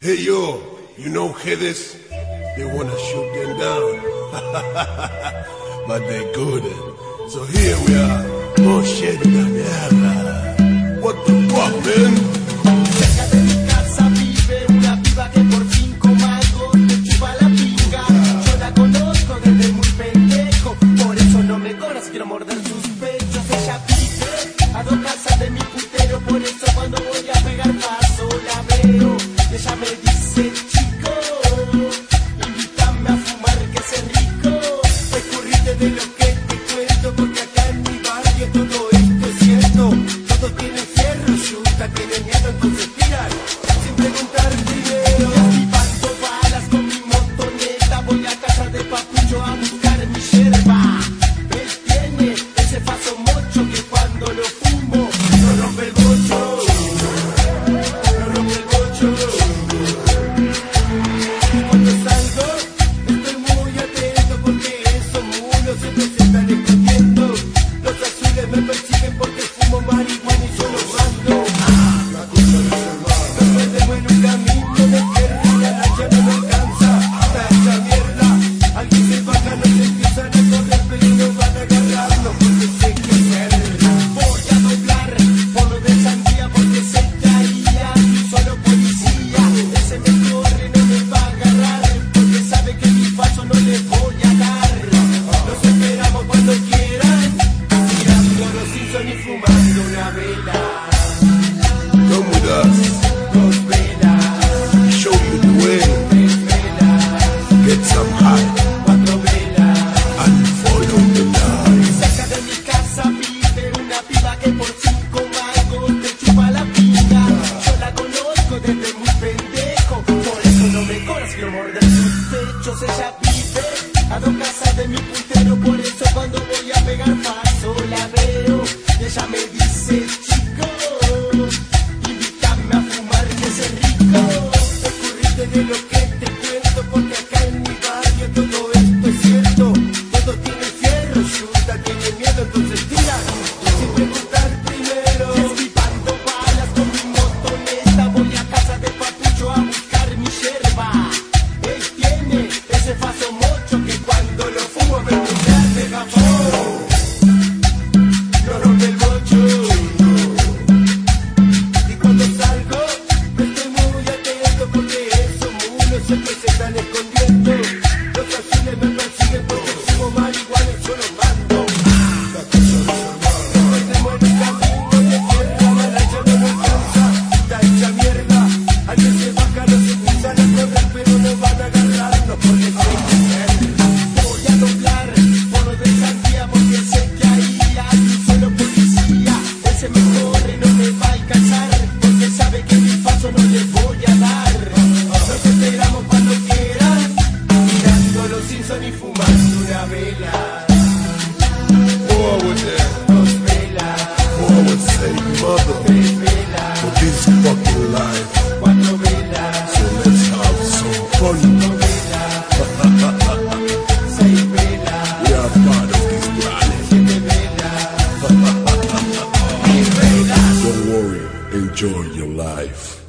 Hey yo, you know hear? They wanna shoot them down. But they couldn't. So here we are. Bullshit mierda. What the fuck, man? Cerca de mi casa vive una piba que por fin como algo te chupa la pinga. Yo la conozco desde muy pendejo, por eso no me conoce, quiero morder. parte de lo que Cuatro velas al foro que está cerca de mi casa, vive una piba que por cinco magos te chupa la vida. Yo la conozco desde muy pendejo, por eso no me corres, quiero morder sus techos. Ella vive a dos casas de mi puntero, Por eso, cuando voy a pegar más, sola veo. Ella me dice: Chico, invítame a fumar que es rico, ocurrirte de lo que. se presentan en life.